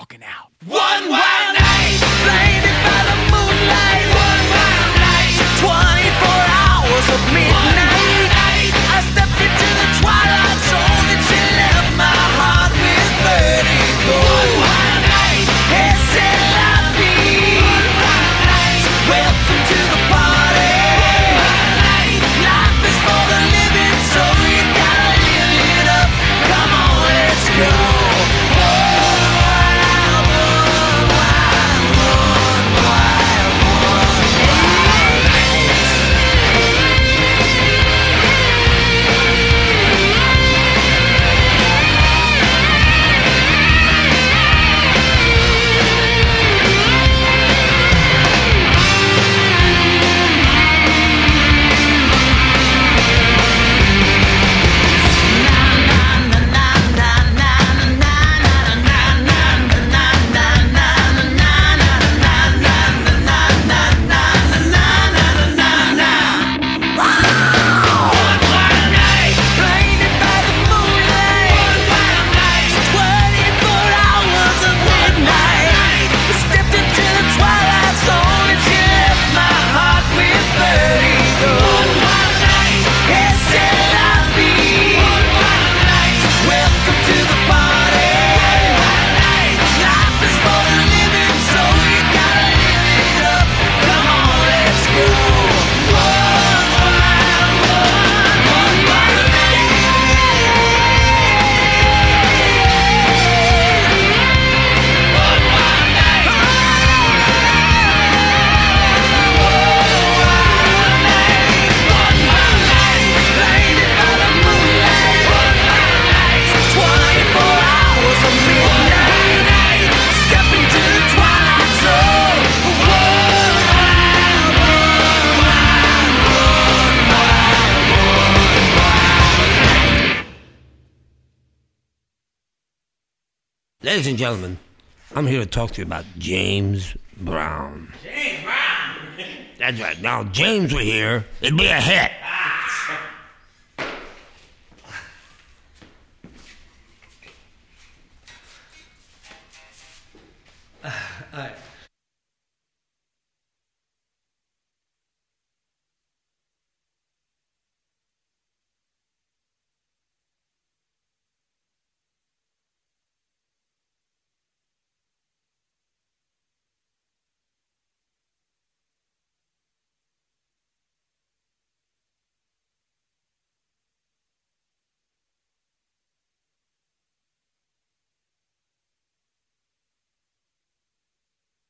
rocking out. One wild night, blinded by the moonlight. One wild night, 24 hours of midnight. Ladies and gentlemen, I'm here to talk to you about James Brown. James Brown! That's right. Now, James were here, it'd be a hit.